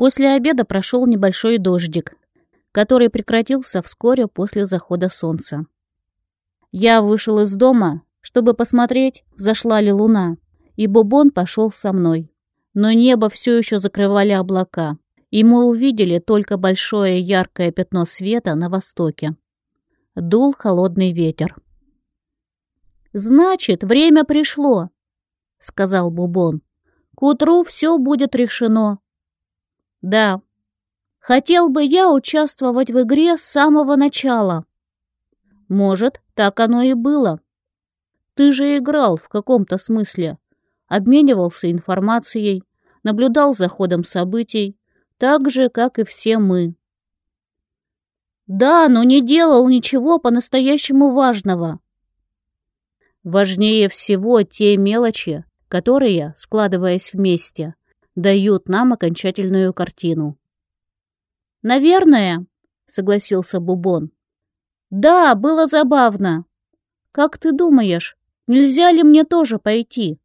После обеда прошел небольшой дождик, который прекратился вскоре после захода солнца. Я вышел из дома, чтобы посмотреть, взошла ли луна, и Бубон пошел со мной. Но небо все еще закрывали облака, и мы увидели только большое яркое пятно света на востоке. Дул холодный ветер. «Значит, время пришло», — сказал Бубон. «К утру все будет решено». «Да. Хотел бы я участвовать в игре с самого начала». «Может, так оно и было. Ты же играл в каком-то смысле, обменивался информацией, наблюдал за ходом событий, так же, как и все мы. Да, но не делал ничего по-настоящему важного. Важнее всего те мелочи, которые, складываясь вместе, дают нам окончательную картину. «Наверное», — согласился Бубон. «Да, было забавно. Как ты думаешь, нельзя ли мне тоже пойти?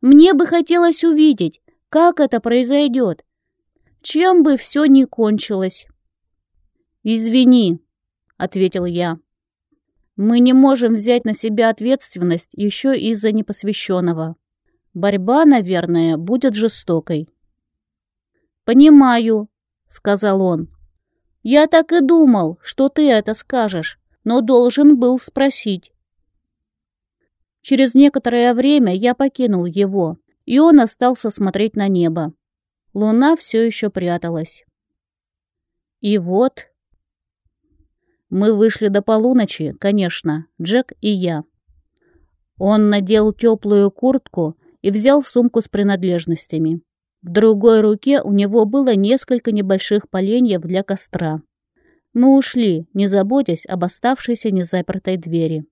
Мне бы хотелось увидеть, как это произойдет, чем бы все ни кончилось. «Извини», — ответил я. «Мы не можем взять на себя ответственность еще из-за непосвященного. Борьба, наверное, будет жестокой». «Понимаю», — сказал он. «Я так и думал, что ты это скажешь, но должен был спросить». Через некоторое время я покинул его, и он остался смотреть на небо. Луна все еще пряталась. И вот... Мы вышли до полуночи, конечно, Джек и я. Он надел теплую куртку и взял сумку с принадлежностями. В другой руке у него было несколько небольших поленьев для костра. Мы ушли, не заботясь об оставшейся незапертой двери.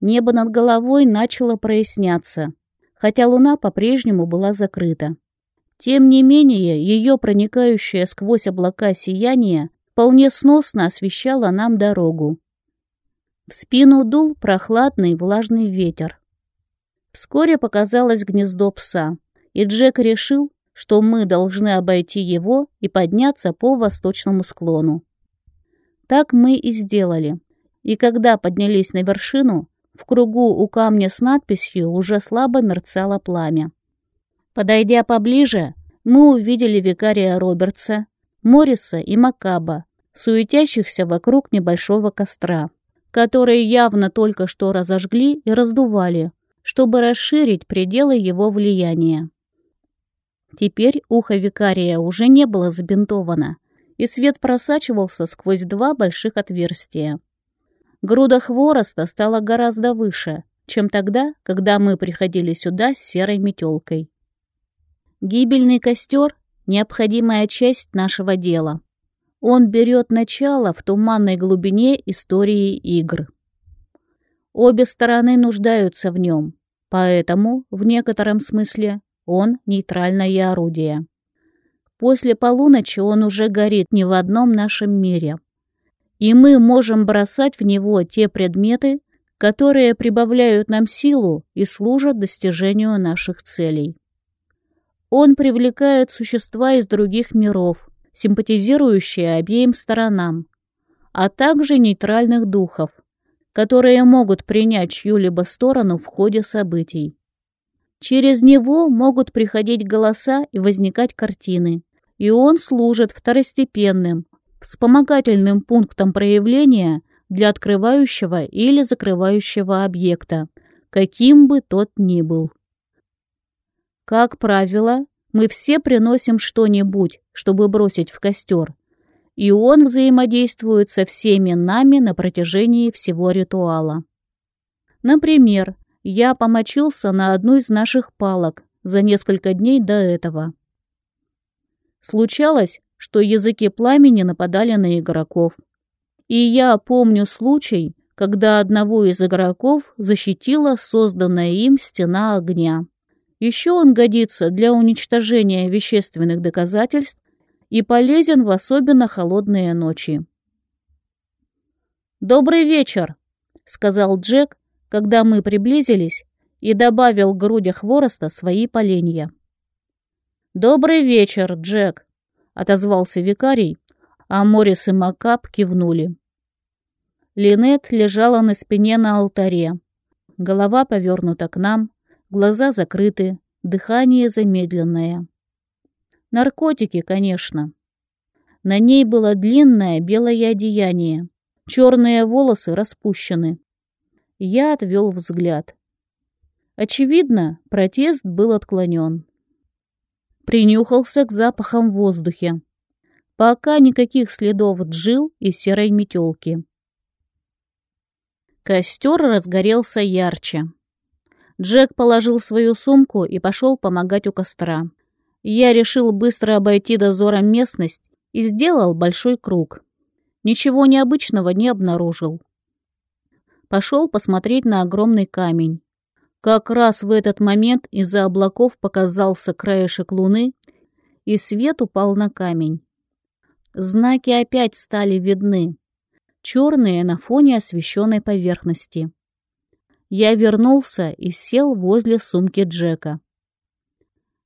Небо над головой начало проясняться, хотя луна по-прежнему была закрыта. Тем не менее, ее проникающее сквозь облака сияние вполне сносно освещало нам дорогу. В спину дул прохладный влажный ветер. Вскоре показалось гнездо пса, и Джек решил, что мы должны обойти его и подняться по восточному склону. Так мы и сделали. И когда поднялись на вершину, в кругу у камня с надписью уже слабо мерцало пламя. Подойдя поближе, мы увидели викария Робертса, Морриса и Макаба, суетящихся вокруг небольшого костра, которые явно только что разожгли и раздували, чтобы расширить пределы его влияния. Теперь ухо викария уже не было забинтовано, и свет просачивался сквозь два больших отверстия. Груда хвороста стала гораздо выше, чем тогда, когда мы приходили сюда с серой метелкой. Гибельный костер — необходимая часть нашего дела. Он берет начало в туманной глубине истории игр. Обе стороны нуждаются в нем, поэтому, в некотором смысле, он нейтральное орудие. После полуночи он уже горит не в одном нашем мире. И мы можем бросать в него те предметы, которые прибавляют нам силу и служат достижению наших целей. Он привлекает существа из других миров, симпатизирующие обеим сторонам, а также нейтральных духов, которые могут принять чью-либо сторону в ходе событий. Через него могут приходить голоса и возникать картины, и он служит второстепенным, вспомогательным пунктом проявления для открывающего или закрывающего объекта, каким бы тот ни был. Как правило, мы все приносим что-нибудь, чтобы бросить в костер, и он взаимодействует со всеми нами на протяжении всего ритуала. Например, я помочился на одну из наших палок за несколько дней до этого. Случалось, что языки пламени нападали на игроков. И я помню случай, когда одного из игроков защитила созданная им стена огня. Еще он годится для уничтожения вещественных доказательств и полезен в особенно холодные ночи. «Добрый вечер», — сказал Джек, когда мы приблизились, и добавил к грудях хвороста свои поленья. «Добрый вечер, Джек», — отозвался викарий, а Морис и Макап кивнули. Линет лежала на спине на алтаре. Голова повернута к нам, глаза закрыты, дыхание замедленное. Наркотики, конечно. На ней было длинное белое одеяние, черные волосы распущены. Я отвел взгляд. Очевидно, протест был отклонен. Принюхался к запахам в воздухе. Пока никаких следов джил и серой метелки. Костер разгорелся ярче. Джек положил свою сумку и пошел помогать у костра. Я решил быстро обойти дозором местность и сделал большой круг. Ничего необычного не обнаружил. Пошел посмотреть на огромный камень. Как раз в этот момент из-за облаков показался краешек луны, и свет упал на камень. Знаки опять стали видны черные на фоне освещенной поверхности. Я вернулся и сел возле сумки Джека.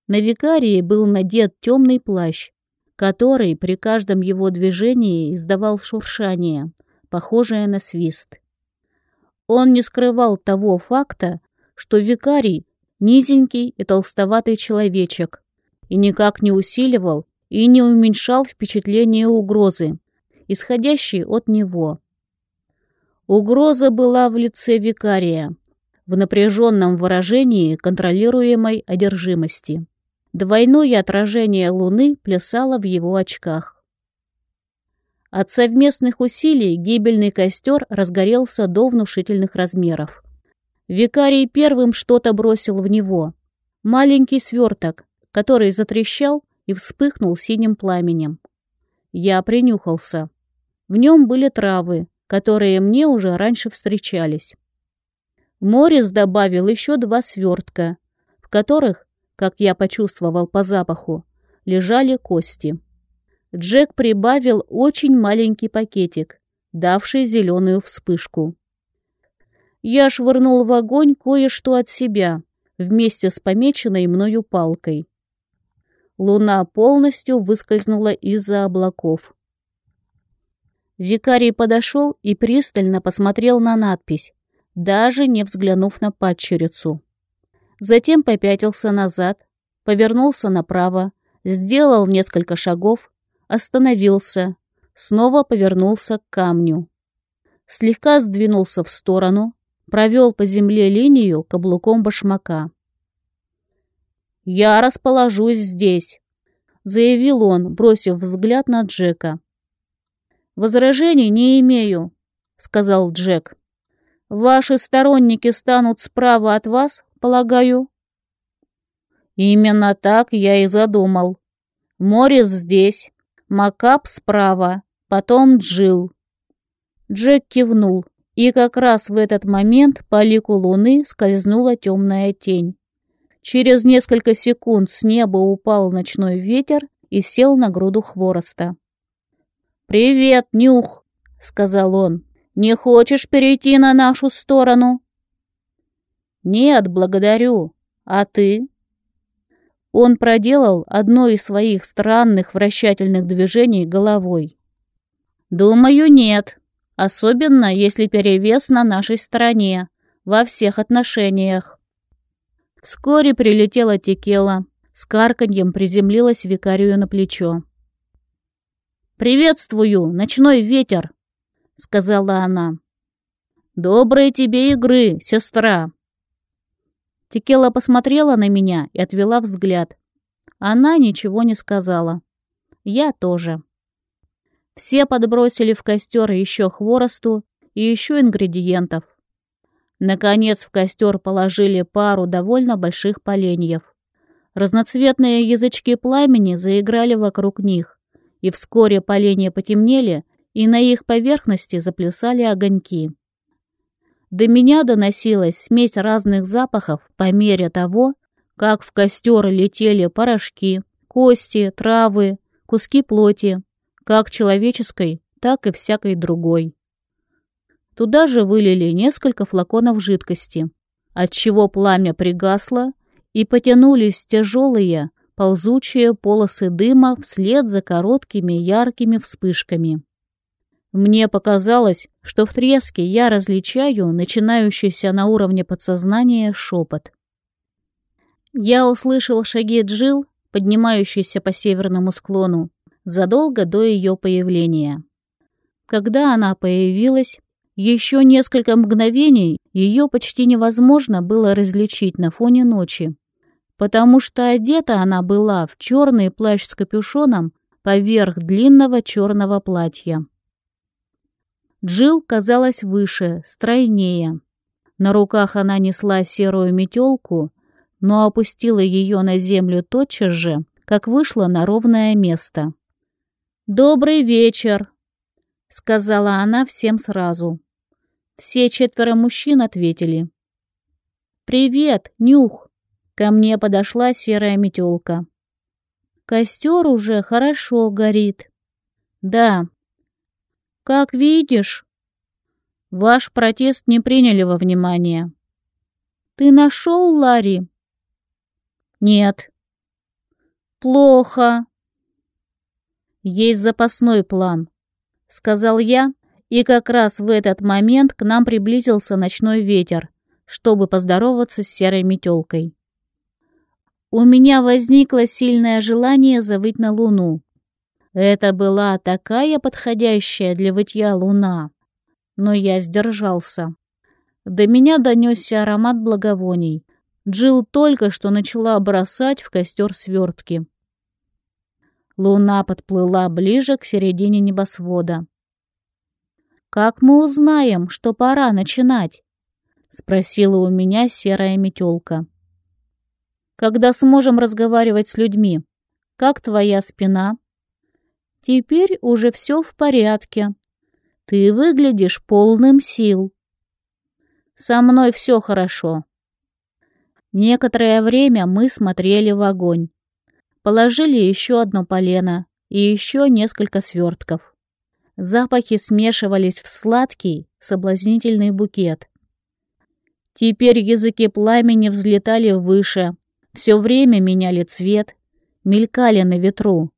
На викарии был надет темный плащ, который при каждом его движении издавал шуршание, похожее на свист. Он не скрывал того факта, что викарий — низенький и толстоватый человечек, и никак не усиливал и не уменьшал впечатление угрозы, исходящей от него. Угроза была в лице викария, в напряженном выражении контролируемой одержимости. Двойное отражение луны плясало в его очках. От совместных усилий гибельный костер разгорелся до внушительных размеров. Викарий первым что-то бросил в него. Маленький сверток, который затрещал и вспыхнул синим пламенем. Я принюхался. В нем были травы, которые мне уже раньше встречались. Морис добавил еще два свертка, в которых, как я почувствовал по запаху, лежали кости. Джек прибавил очень маленький пакетик, давший зеленую вспышку. Я швырнул в огонь кое-что от себя, вместе с помеченной мною палкой. Луна полностью выскользнула из-за облаков. Викарий подошел и пристально посмотрел на надпись, даже не взглянув на падчерицу. Затем попятился назад, повернулся направо, сделал несколько шагов, остановился, снова повернулся к камню. Слегка сдвинулся в сторону, провел по земле линию каблуком башмака. «Я расположусь здесь», — заявил он, бросив взгляд на Джека. «Возражений не имею», — сказал Джек. «Ваши сторонники станут справа от вас, полагаю?» «Именно так я и задумал. Морис здесь, Макап справа, потом Джил. Джек кивнул, и как раз в этот момент по лику луны скользнула темная тень. Через несколько секунд с неба упал ночной ветер и сел на груду хвороста. «Привет, Нюх!» — сказал он. «Не хочешь перейти на нашу сторону?» «Нет, благодарю. А ты?» Он проделал одно из своих странных вращательных движений головой. «Думаю, нет. Особенно, если перевес на нашей стороне, во всех отношениях». Вскоре прилетела текела, с карканьем приземлилась викарию на плечо. «Приветствую, ночной ветер!» — сказала она. «Доброй тебе игры, сестра!» Текела посмотрела на меня и отвела взгляд. Она ничего не сказала. Я тоже. Все подбросили в костер еще хворосту и еще ингредиентов. Наконец в костер положили пару довольно больших поленьев. Разноцветные язычки пламени заиграли вокруг них и вскоре поленья потемнели, и на их поверхности заплясали огоньки. До меня доносилась смесь разных запахов по мере того, как в костер летели порошки, кости, травы, куски плоти, как человеческой, так и всякой другой. Туда же вылили несколько флаконов жидкости, отчего пламя пригасло, и потянулись тяжелые, ползучие полосы дыма вслед за короткими яркими вспышками. Мне показалось, что в треске я различаю начинающийся на уровне подсознания шепот. Я услышал шаги Джил, поднимающейся по северному склону, задолго до ее появления. Когда она появилась, еще несколько мгновений ее почти невозможно было различить на фоне ночи, потому что одета она была в черный плащ с капюшоном поверх длинного черного платья. Джил казалась выше, стройнее. На руках она несла серую метелку, но опустила ее на землю тотчас же, как вышла на ровное место. «Добрый вечер!» — сказала она всем сразу. Все четверо мужчин ответили. «Привет, Нюх!» Ко мне подошла серая метелка. «Костер уже хорошо горит». «Да». «Как видишь, ваш протест не приняли во внимание». «Ты нашел Ларри?» «Нет». «Плохо». «Есть запасной план», — сказал я, и как раз в этот момент к нам приблизился ночной ветер, чтобы поздороваться с серой метелкой. У меня возникло сильное желание завыть на луну. Это была такая подходящая для вытья луна, но я сдержался. До меня донесся аромат благовоний. Джилл только что начала бросать в костер свертки. Луна подплыла ближе к середине небосвода. «Как мы узнаем, что пора начинать?» — спросила у меня серая метелка. «Когда сможем разговаривать с людьми? Как твоя спина?» «Теперь уже все в порядке. Ты выглядишь полным сил». «Со мной все хорошо». Некоторое время мы смотрели в огонь. Положили еще одно полено и еще несколько свертков. Запахи смешивались в сладкий, соблазнительный букет. Теперь языки пламени взлетали выше, все время меняли цвет, мелькали на ветру.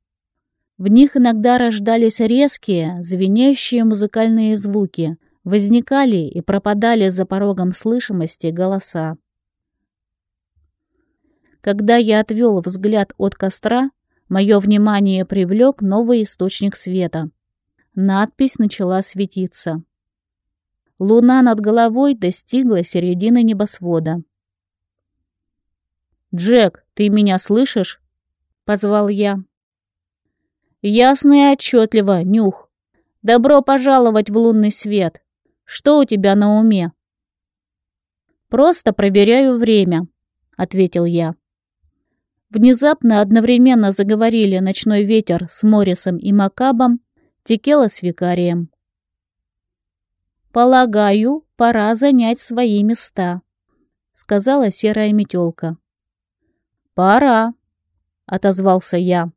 В них иногда рождались резкие, звенящие музыкальные звуки, возникали и пропадали за порогом слышимости голоса. Когда я отвел взгляд от костра, мое внимание привлек новый источник света. Надпись начала светиться. Луна над головой достигла середины небосвода. «Джек, ты меня слышишь?» — позвал я. «Ясно и отчетливо, Нюх. Добро пожаловать в лунный свет. Что у тебя на уме?» «Просто проверяю время», — ответил я. Внезапно одновременно заговорили ночной ветер с Моррисом и Макабом Текела с викарием. «Полагаю, пора занять свои места», — сказала серая метелка. «Пора», — отозвался я.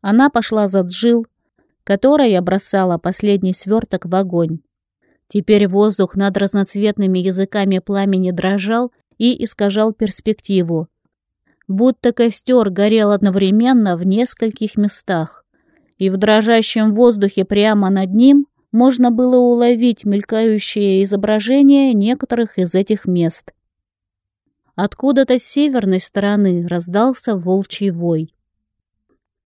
Она пошла за Джил, которая бросала последний сверток в огонь. Теперь воздух над разноцветными языками пламени дрожал и искажал перспективу, будто костер горел одновременно в нескольких местах и в дрожащем воздухе прямо над ним можно было уловить мелькающее изображение некоторых из этих мест. Откуда-то с северной стороны раздался волчий вой.